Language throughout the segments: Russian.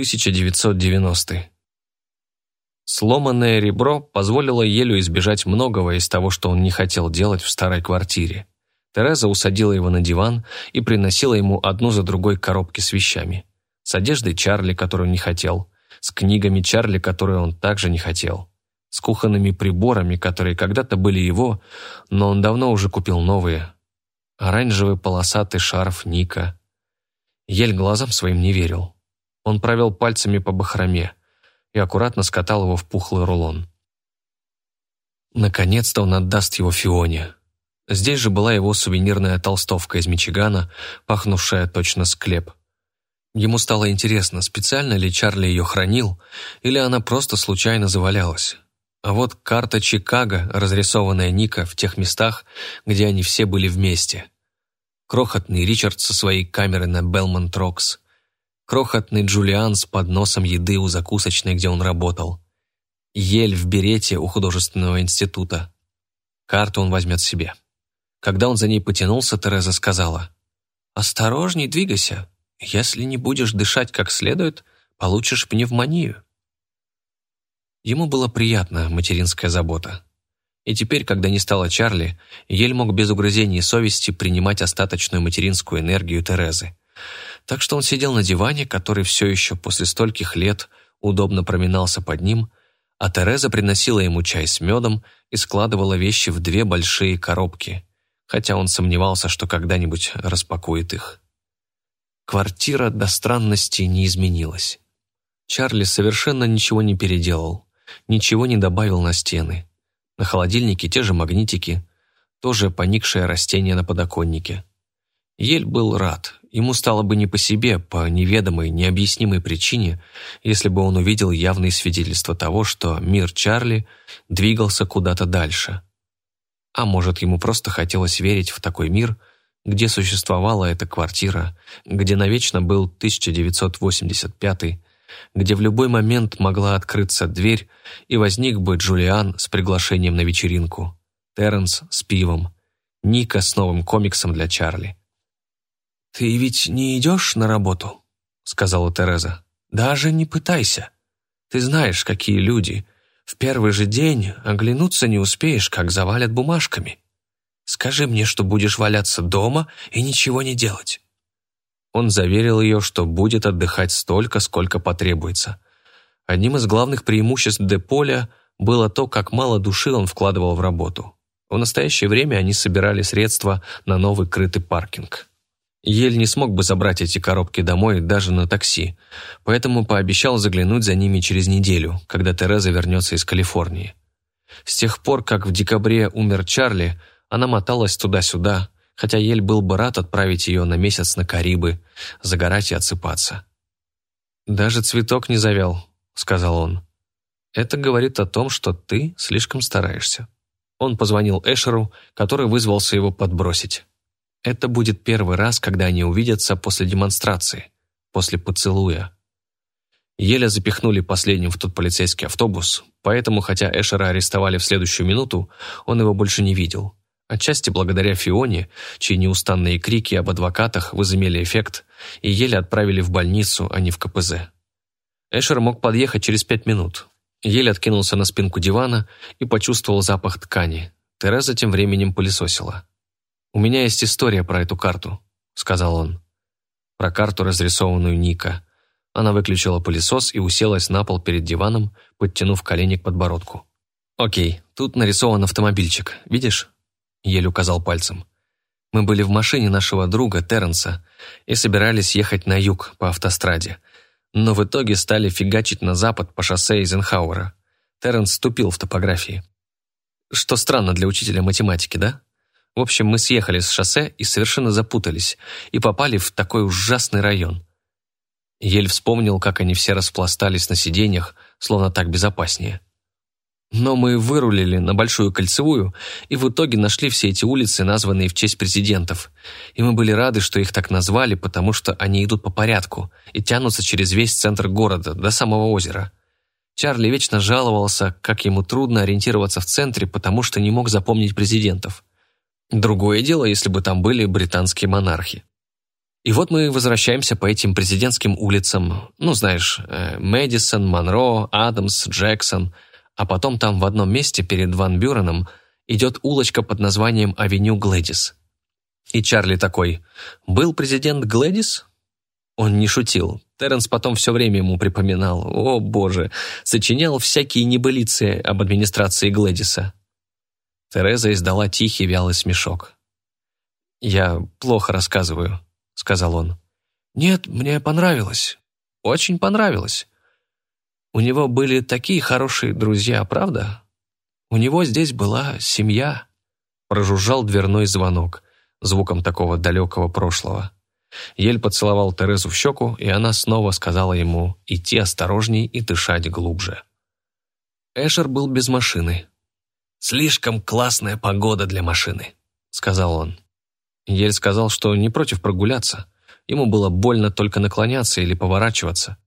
1990. Сломанное ребро позволило Елю избежать многого из того, что он не хотел делать в старой квартире. Тереза усадила его на диван и приносила ему одну за другой коробки с вещами. С одеждой Чарли, которую не хотел, с книгами Чарли, которые он также не хотел, с кухонными приборами, которые когда-то были его, но он давно уже купил новые. Оранжевый полосатый шарф Ника. Ель глазам своим не верил. Он провел пальцами по бахроме и аккуратно скатал его в пухлый рулон. Наконец-то он отдаст его Фионе. Здесь же была его сувенирная толстовка из Мичигана, пахнувшая точно склеп. Ему стало интересно, специально ли Чарли ее хранил, или она просто случайно завалялась. А вот карта Чикаго, разрисованная Ника в тех местах, где они все были вместе. Крохотный Ричард со своей камерой на Белмонт Рокс, крохотный Джулиан с подносом еды у закусочной, где он работал. Ель в берете у художественного института. Карту он возьмет себе. Когда он за ней потянулся, Тереза сказала, «Осторожней двигайся. Если не будешь дышать как следует, получишь пневмонию». Ему было приятно материнская забота. И теперь, когда не стало Чарли, Ель мог без угрызений совести принимать остаточную материнскую энергию Терезы. Так что он сидел на диване, который все еще после стольких лет удобно проминался под ним, а Тереза приносила ему чай с медом и складывала вещи в две большие коробки, хотя он сомневался, что когда-нибудь распакует их. Квартира до странности не изменилась. Чарли совершенно ничего не переделал, ничего не добавил на стены. На холодильнике те же магнитики, тоже поникшее растение на подоконнике. Ель был рад, ему стало бы не по себе, по неведомой, необъяснимой причине, если бы он увидел явные свидетельства того, что мир Чарли двигался куда-то дальше. А может, ему просто хотелось верить в такой мир, где существовала эта квартира, где навечно был 1985 где в любой момент могла открыться дверь, и возник бы Джулиан с приглашением на вечеринку, Терренс с пивом, Ника с новым комиксом для Чарли. «Ты ведь не идешь на работу?» — сказала Тереза. «Даже не пытайся. Ты знаешь, какие люди. В первый же день оглянуться не успеешь, как завалят бумажками. Скажи мне, что будешь валяться дома и ничего не делать». Он заверил ее, что будет отдыхать столько, сколько потребуется. Одним из главных преимуществ Деполя было то, как мало души он вкладывал в работу. В настоящее время они собирали средства на новый крытый паркинг. Ель не смог бы забрать эти коробки домой даже на такси, поэтому пообещал заглянуть за ними через неделю, когда Тереза вернется из Калифорнии. С тех пор, как в декабре умер Чарли, она моталась туда-сюда, хотя Ель был бы рад отправить ее на месяц на Карибы, загорать и отсыпаться. «Даже цветок не завял», — сказал он. «Это говорит о том, что ты слишком стараешься». Он позвонил Эшеру, который вызвался его подбросить. Это будет первый раз, когда они увидятся после демонстрации, после поцелуя. Еле запихнули последним в тот полицейский автобус, поэтому, хотя Эшера арестовали в следующую минуту, он его больше не видел. Отчасти благодаря Фионе, чьи неустанные крики об адвокатах возымели эффект, и еле отправили в больницу, а не в КПЗ. Эшер мог подъехать через пять минут. Еле откинулся на спинку дивана и почувствовал запах ткани. Тереза тем временем пылесосила. «У меня есть история про эту карту», — сказал он. Про карту, разрисованную Ника. Она выключила пылесос и уселась на пол перед диваном, подтянув колени к подбородку. «Окей, тут нарисован автомобильчик, видишь?» Еле указал пальцем. «Мы были в машине нашего друга Терренса и собирались ехать на юг по автостраде, но в итоге стали фигачить на запад по шоссе Эйзенхауэра. Терренс вступил в топографии. Что странно для учителя математики, да?» В общем, мы съехали с шоссе и совершенно запутались, и попали в такой ужасный район. Ель вспомнил, как они все распластались на сиденьях, словно так безопаснее. Но мы вырулили на Большую Кольцевую и в итоге нашли все эти улицы, названные в честь президентов. И мы были рады, что их так назвали, потому что они идут по порядку и тянутся через весь центр города, до самого озера. Чарли вечно жаловался, как ему трудно ориентироваться в центре, потому что не мог запомнить президентов. Другое дело, если бы там были британские монархи. И вот мы возвращаемся по этим президентским улицам, ну, знаешь, э, Мэдисон, Монро, Адамс, Джексон, а потом там в одном месте перед Ван Бюреном идет улочка под названием Авеню Глэдис. И Чарли такой, «Был президент Глэдис?» Он не шутил. Терренс потом все время ему припоминал. О, боже, сочинял всякие небылицы об администрации Глэдиса. Тереза издала тихий вялый смешок. «Я плохо рассказываю», — сказал он. «Нет, мне понравилось. Очень понравилось. У него были такие хорошие друзья, правда? У него здесь была семья». Прожужжал дверной звонок, звуком такого далекого прошлого. Ель поцеловал Терезу в щеку, и она снова сказала ему идти осторожней и дышать глубже. Эшер был без машины. «Слишком классная погода для машины», — сказал он. Ель сказал, что не против прогуляться. Ему было больно только наклоняться или поворачиваться.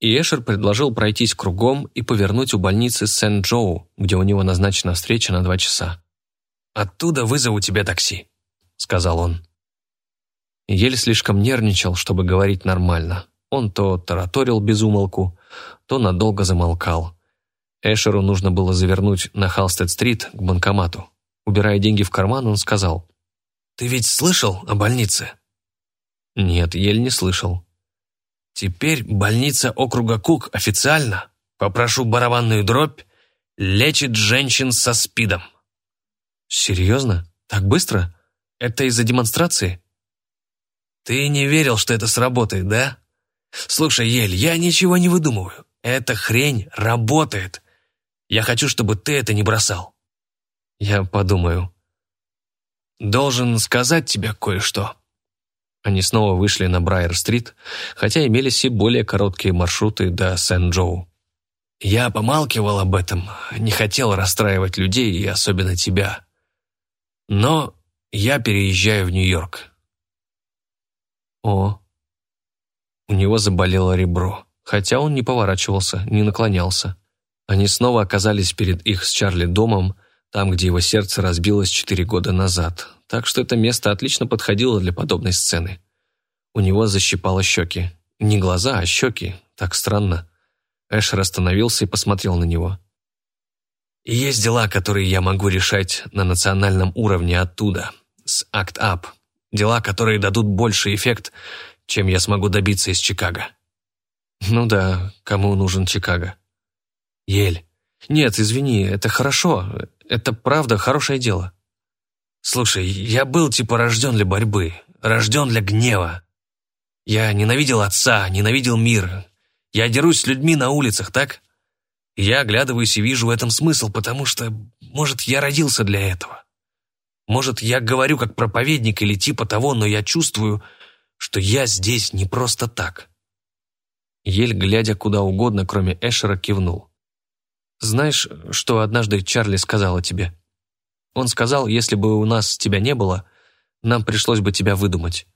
И Эшер предложил пройтись кругом и повернуть у больницы Сент-Джоу, где у него назначена встреча на два часа. «Оттуда вызову тебе такси», — сказал он. Ель слишком нервничал, чтобы говорить нормально. Он то тараторил без умолку, то надолго замолкал. Эшеру нужно было завернуть на Халстед-стрит к банкомату. Убирая деньги в карман, он сказал, «Ты ведь слышал о больнице?» Нет, Ель не слышал. «Теперь больница округа Кук официально, попрошу барабанную дробь, лечит женщин со СПИДом». «Серьезно? Так быстро? Это из-за демонстрации?» Ты не верил, что это сработает, да? Слушай, Ель, я ничего не выдумываю. Эта хрень работает. Я хочу, чтобы ты это не бросал. Я подумаю. Должен сказать тебе кое-что. Они снова вышли на Брайер-стрит, хотя имелись и более короткие маршруты до Сент-Джоу. Я помалкивал об этом, не хотел расстраивать людей и особенно тебя. Но я переезжаю в Нью-Йорк. О. У него заболело ребро, хотя он не поворачивался, не наклонялся. Они снова оказались перед их с Чарли домом, там, где его сердце разбилось четыре года назад, так что это место отлично подходило для подобной сцены. У него защипало щеки. Не глаза, а щеки. Так странно. Эшер остановился и посмотрел на него. «Есть дела, которые я могу решать на национальном уровне оттуда, с Act Up. Дела, которые дадут больше эффект, чем я смогу добиться из Чикаго. Ну да, кому нужен Чикаго? Ель. Нет, извини, это хорошо. Это правда хорошее дело. Слушай, я был типа рожден для борьбы, рожден для гнева. Я ненавидел отца, ненавидел мир. Я дерусь с людьми на улицах, так? Я оглядываюсь и вижу в этом смысл, потому что, может, я родился для этого. Может, я говорю как проповедник или типа того, но я чувствую, что я здесь не просто так». Ель, глядя куда угодно, кроме Эшера, кивнул. «Знаешь, что однажды Чарли сказал о тебе? Он сказал, если бы у нас тебя не было, нам пришлось бы тебя выдумать».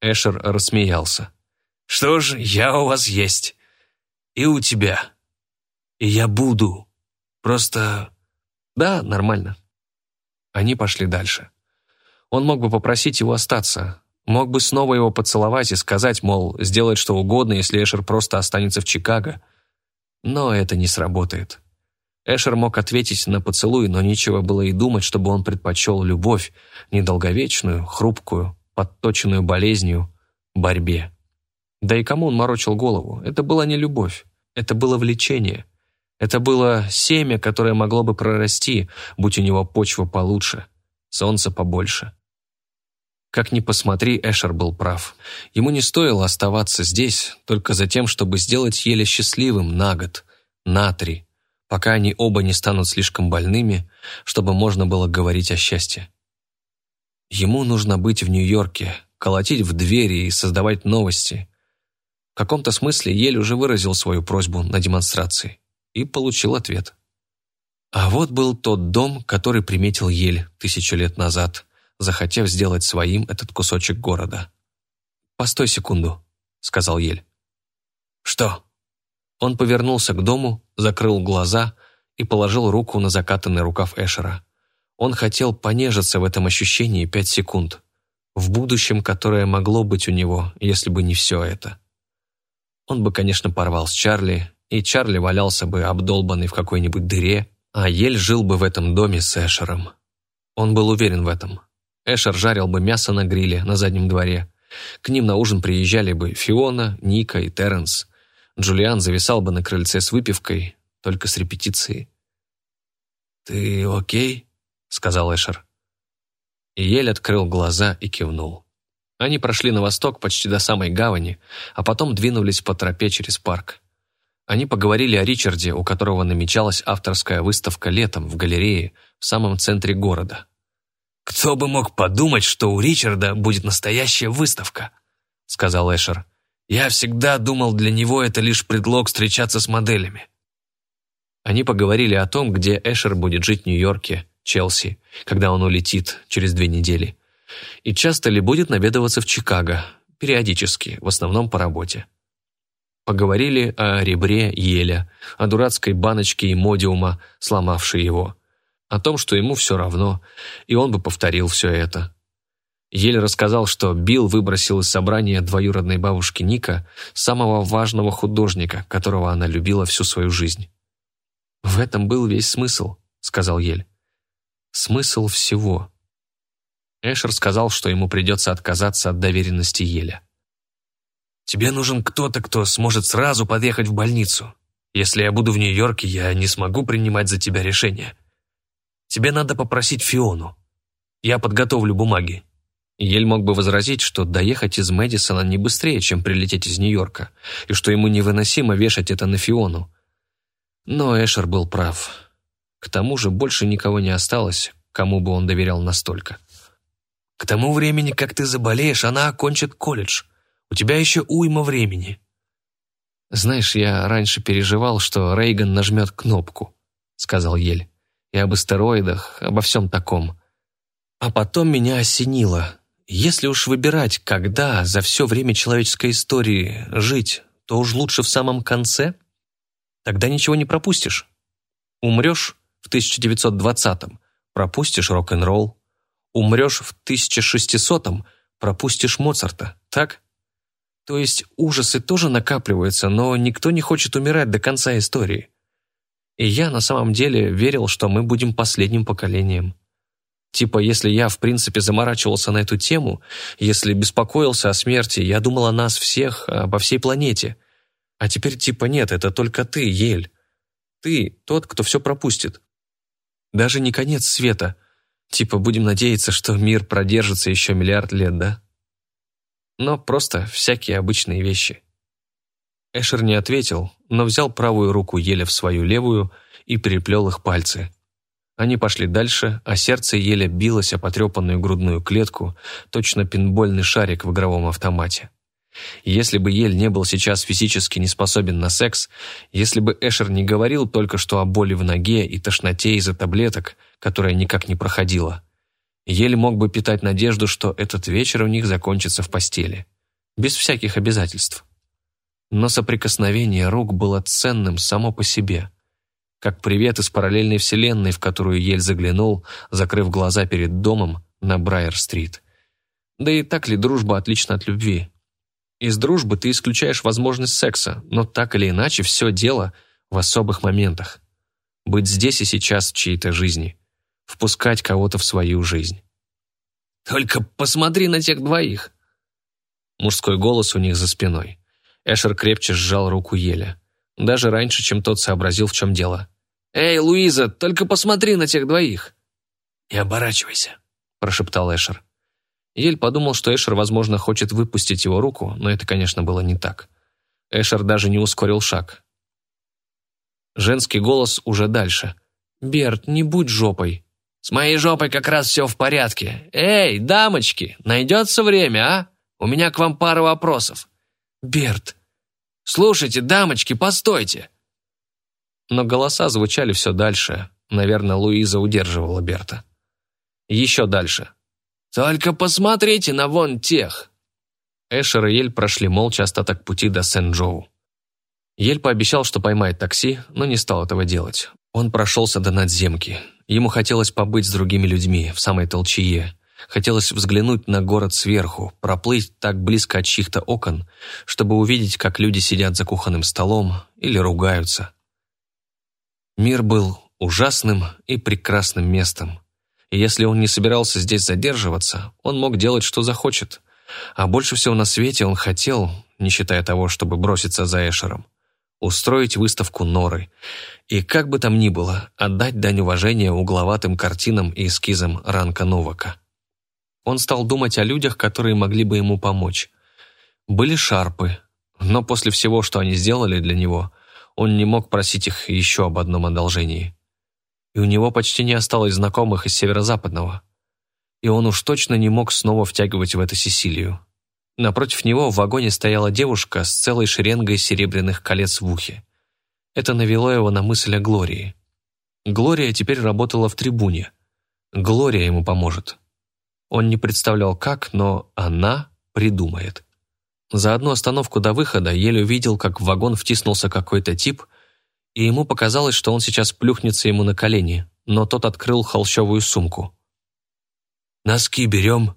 Эшер рассмеялся. «Что ж, я у вас есть. И у тебя. И я буду. Просто... Да, нормально». Они пошли дальше. Он мог бы попросить его остаться, мог бы снова его поцеловать и сказать, мол, сделать что угодно, если Эшер просто останется в Чикаго. Но это не сработает. Эшер мог ответить на поцелуй, но нечего было и думать, чтобы он предпочел любовь, недолговечную, хрупкую, подточенную болезнью, борьбе. Да и кому он морочил голову? Это была не любовь, это было влечение. Это было семя, которое могло бы прорасти, будь у него почва получше, солнце побольше. Как ни посмотри, Эшер был прав. Ему не стоило оставаться здесь только за тем, чтобы сделать Еле счастливым на год, на три, пока они оба не станут слишком больными, чтобы можно было говорить о счастье. Ему нужно быть в Нью-Йорке, колотить в двери и создавать новости. В каком-то смысле Ель уже выразил свою просьбу на демонстрации и получил ответ. А вот был тот дом, который приметил Ель тысячу лет назад, захотев сделать своим этот кусочек города. «Постой секунду», — сказал Ель. «Что?» Он повернулся к дому, закрыл глаза и положил руку на закатанный рукав Эшера. Он хотел понежиться в этом ощущении пять секунд. в будущем, которое могло быть у него, если бы не все это. Он бы, конечно, порвал с Чарли, и Чарли валялся бы обдолбанный в какой-нибудь дыре, а Ель жил бы в этом доме с Эшером. Он был уверен в этом. Эшер жарил бы мясо на гриле на заднем дворе. К ним на ужин приезжали бы Фиона, Ника и Терренс. Джулиан зависал бы на крыльце с выпивкой, только с репетицией. «Ты окей?» — сказал Эшер. И Ель открыл глаза и кивнул. Они прошли на восток почти до самой гавани, а потом двинулись по тропе через парк. Они поговорили о Ричарде, у которого намечалась авторская выставка летом в галерее в самом центре города. «Кто бы мог подумать, что у Ричарда будет настоящая выставка?» — сказал Эшер. «Я всегда думал, для него это лишь предлог встречаться с моделями». Они поговорили о том, где Эшер будет жить в Нью-Йорке, Челси, когда он улетит через две недели, и часто ли будет наведываться в Чикаго, периодически, в основном по работе. Поговорили о ребре еля, о дурацкой баночке имодиума, сломавшей его, о том, что ему все равно, и он бы повторил все это. Ель рассказал, что Билл выбросил из собрания двоюродной бабушки Ника самого важного художника, которого она любила всю свою жизнь. «В этом был весь смысл», — сказал Ель. «Смысл всего». Эшер сказал, что ему придется отказаться от доверенности Еля. Тебе нужен кто-то, кто сможет сразу подъехать в больницу. Если я буду в Нью-Йорке, я не смогу принимать за тебя решение. Тебе надо попросить Фиону. Я подготовлю бумаги». Ель мог бы возразить, что доехать из Мэдисона не быстрее, чем прилететь из Нью-Йорка, и что ему невыносимо вешать это на Фиону. Но Эшер был прав. К тому же больше никого не осталось, кому бы он доверял настолько. «К тому времени, как ты заболеешь, она окончит колледж», у тебя еще уйма времени». «Знаешь, я раньше переживал, что Рейган нажмет кнопку», — сказал Ель. «И об астероидах, обо всем таком. А потом меня осенило. Если уж выбирать, когда за все время человеческой истории жить, то уж лучше в самом конце. Тогда ничего не пропустишь. Умрешь в 1920-м, пропустишь рок-н-ролл. Умрешь в 1600-м, пропустишь Моцарта, так?» То есть ужасы тоже накапливаются, но никто не хочет умирать до конца истории. И я на самом деле верил, что мы будем последним поколением. Типа, если я, в принципе, заморачивался на эту тему, если беспокоился о смерти, я думал о нас всех, обо всей планете. А теперь типа нет, это только ты, Ель. Ты тот, кто все пропустит. Даже не конец света. Типа, будем надеяться, что мир продержится еще миллиард лет, да? но просто всякие обычные вещи. Эшер не ответил, но взял правую руку Еля в свою левую и переплел их пальцы. Они пошли дальше, а сердце Еля билось о потрепанную грудную клетку, точно пинбольный шарик в игровом автомате. Если бы Ель не был сейчас физически не способен на секс, если бы Эшер не говорил только что о боли в ноге и тошноте из-за таблеток, которая никак не проходила, Еле мог бы питать надежду, что этот вечер у них закончится в постели. Без всяких обязательств. Но соприкосновение рук было ценным само по себе. Как привет из параллельной вселенной, в которую Ель заглянул, закрыв глаза перед домом на Брайер-стрит. Да и так ли дружба отлична от любви? Из дружбы ты исключаешь возможность секса, но так или иначе все дело в особых моментах. Быть здесь и сейчас в чьей-то жизни – впускать кого-то в свою жизнь. «Только посмотри на тех двоих!» Мужской голос у них за спиной. Эшер крепче сжал руку Еля. Даже раньше, чем тот сообразил, в чем дело. «Эй, Луиза, только посмотри на тех двоих!» «Не оборачивайся», – прошептал Эшер. Ель подумал, что Эшер, возможно, хочет выпустить его руку, но это, конечно, было не так. Эшер даже не ускорил шаг. Женский голос уже дальше. «Берт, не будь жопой!» С моей жопой как раз все в порядке. Эй, дамочки, найдется время, а? У меня к вам пара вопросов. Берт. Слушайте, дамочки, постойте. Но голоса звучали все дальше. Наверное, Луиза удерживала Берта. Еще дальше. Только посмотрите на вон тех. Эшер и Ель прошли молча остаток пути до Сен-Джоу. Ель пообещал, что поймает такси, но не стал этого делать. Он прошелся до надземки. Ему хотелось побыть с другими людьми в самой толчее, Хотелось взглянуть на город сверху, проплыть так близко от чьих-то окон, чтобы увидеть, как люди сидят за кухонным столом или ругаются. Мир был ужасным и прекрасным местом. И если он не собирался здесь задерживаться, он мог делать, что захочет. А больше всего на свете он хотел, не считая того, чтобы броситься за Эшером, устроить выставку Норы и, как бы там ни было, отдать дань уважения угловатым картинам и эскизам Ранка Новака. Он стал думать о людях, которые могли бы ему помочь. Были шарпы, но после всего, что они сделали для него, он не мог просить их еще об одном одолжении. И у него почти не осталось знакомых из северо-западного. И он уж точно не мог снова втягивать в это Сесилию. Напротив него в вагоне стояла девушка с целой шеренгой серебряных колец в ухе. Это навело его на мысль о Глории. Глория теперь работала в трибуне. Глория ему поможет. Он не представлял как, но она придумает. За одну остановку до выхода еле увидел, как в вагон втиснулся какой-то тип, и ему показалось, что он сейчас плюхнется ему на колени, но тот открыл холщовую сумку. «Носки берем»,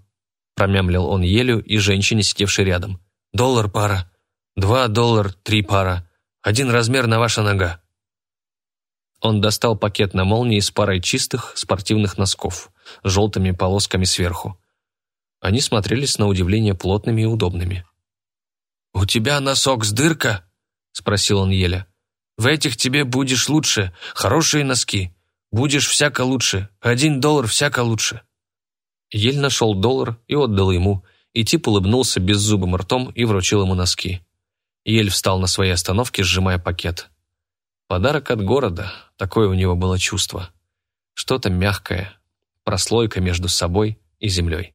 промямлил он Елю и женщине, сидевшей рядом. «Доллар пара. Два доллар, три пара. Один размер на ваша нога». Он достал пакет на молнии с парой чистых спортивных носков, с желтыми полосками сверху. Они смотрелись на удивление плотными и удобными. «У тебя носок с дырка?» — спросил он Еля. «В этих тебе будешь лучше. Хорошие носки. Будешь всяко лучше. Один доллар всяко лучше». Ель нашел доллар и отдал ему, и тип улыбнулся беззубым ртом и вручил ему носки. Ель встал на своей остановке, сжимая пакет. Подарок от города, такое у него было чувство. Что-то мягкое, прослойка между собой и землей.